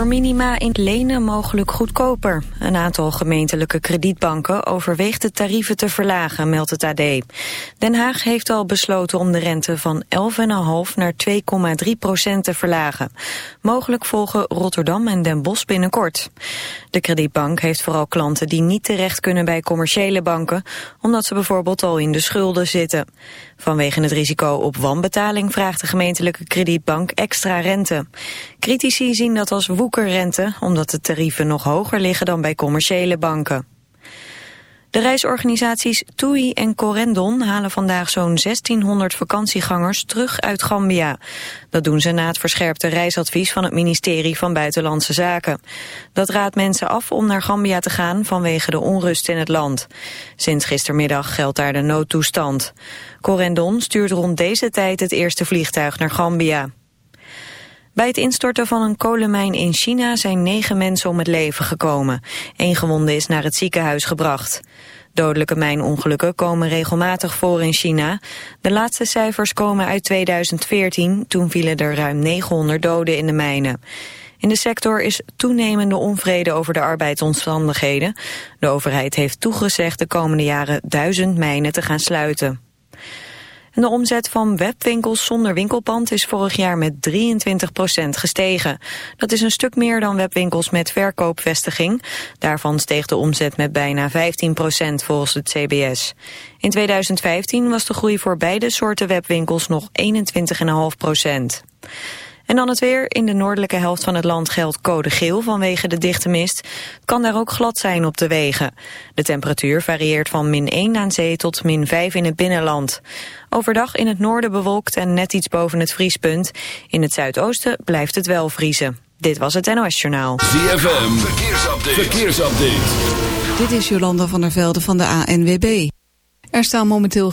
Voor minima in lenen mogelijk goedkoper. Een aantal gemeentelijke kredietbanken overweegt de tarieven te verlagen, meldt het AD. Den Haag heeft al besloten om de rente van 11,5 naar 2,3 procent te verlagen. Mogelijk volgen Rotterdam en Den Bosch binnenkort. De kredietbank heeft vooral klanten die niet terecht kunnen bij commerciële banken, omdat ze bijvoorbeeld al in de schulden zitten. Vanwege het risico op wanbetaling vraagt de gemeentelijke kredietbank extra rente. Critici zien dat als omdat de tarieven nog hoger liggen dan bij commerciële banken. De reisorganisaties TUI en Corendon halen vandaag zo'n 1600 vakantiegangers terug uit Gambia. Dat doen ze na het verscherpte reisadvies van het ministerie van Buitenlandse Zaken. Dat raadt mensen af om naar Gambia te gaan vanwege de onrust in het land. Sinds gistermiddag geldt daar de noodtoestand. Corendon stuurt rond deze tijd het eerste vliegtuig naar Gambia. Bij het instorten van een kolenmijn in China zijn negen mensen om het leven gekomen. Eén gewonde is naar het ziekenhuis gebracht. Dodelijke mijnongelukken komen regelmatig voor in China. De laatste cijfers komen uit 2014, toen vielen er ruim 900 doden in de mijnen. In de sector is toenemende onvrede over de arbeidsomstandigheden. De overheid heeft toegezegd de komende jaren duizend mijnen te gaan sluiten. De omzet van webwinkels zonder winkelpand is vorig jaar met 23% gestegen. Dat is een stuk meer dan webwinkels met verkoopvestiging. Daarvan steeg de omzet met bijna 15% volgens het CBS. In 2015 was de groei voor beide soorten webwinkels nog 21,5 en dan het weer. In de noordelijke helft van het land geldt code geel vanwege de dichte mist. Het kan daar ook glad zijn op de wegen. De temperatuur varieert van min 1 aan zee tot min 5 in het binnenland. Overdag in het noorden bewolkt en net iets boven het vriespunt. In het zuidoosten blijft het wel vriezen. Dit was het NOS Journaal. ZFM, verkeersupdate. verkeersupdate. Dit is Jolanda van der Velde van de ANWB. Er staan momenteel...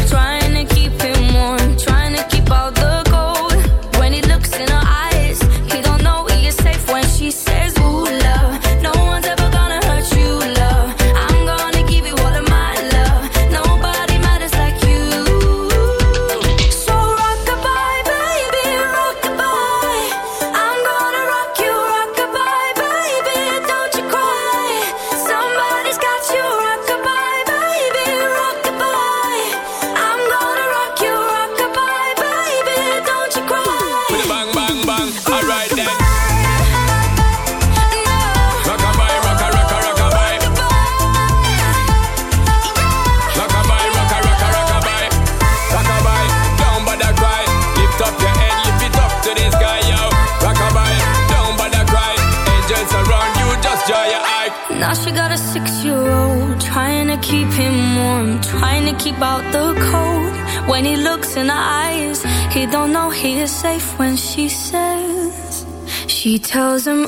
She tells him,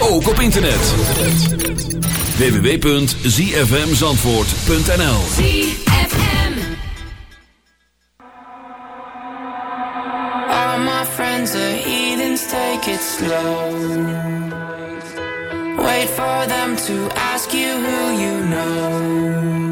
ook op internet. www.zfmzandvoort.nl ZFM All my friends are eating steak, it slow. Wait for them to ask you who you know.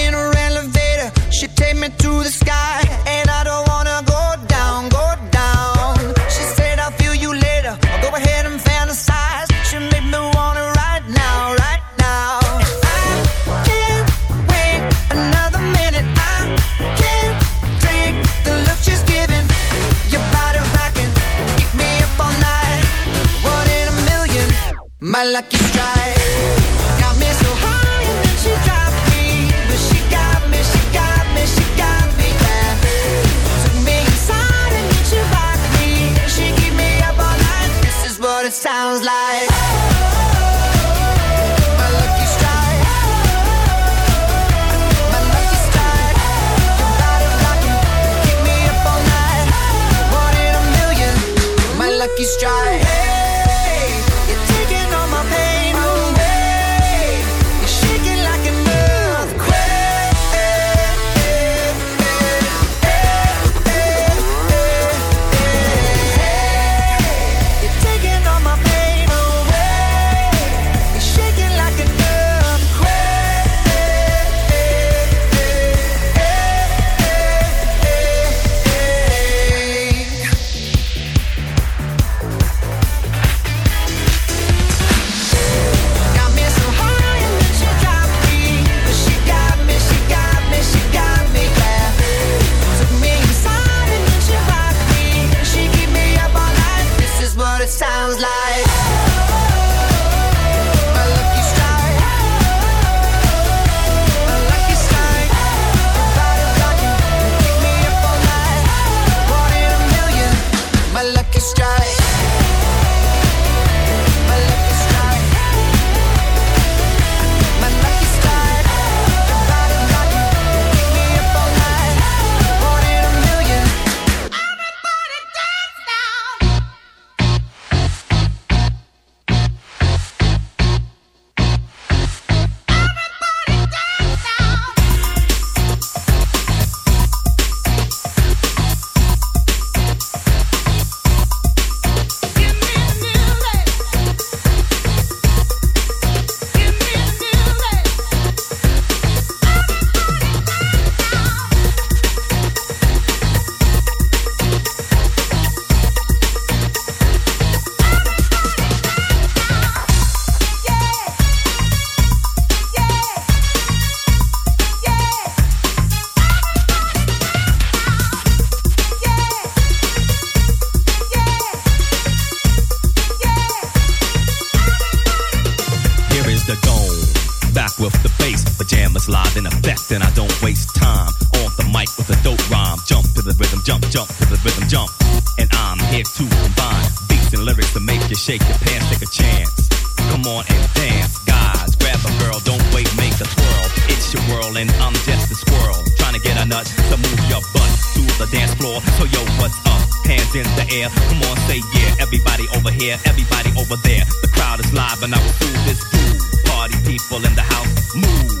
to the sky. a to move your butt to the dance floor. So yo, what's up? Hands in the air. Come on, say yeah. Everybody over here, everybody over there. The crowd is live and I will do this. too. Party people in the house, move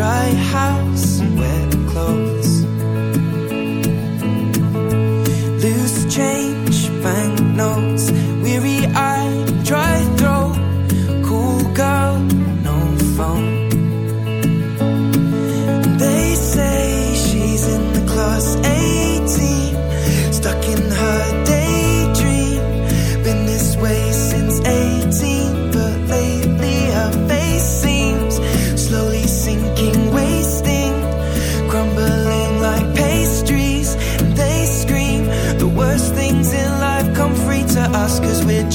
dry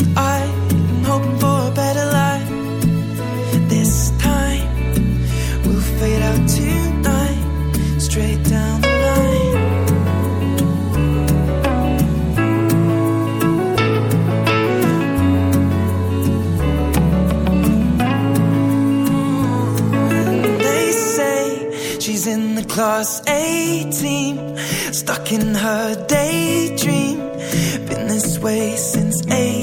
I'm hoping for a better life. This time we'll fade out tonight, straight down the line. They say she's in the class A team, stuck in her daydream. Been this way since 18,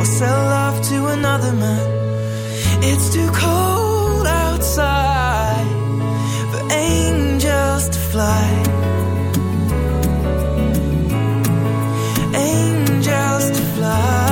or sell love to another man. It's too cold outside for angels to fly. Angels to. Fly,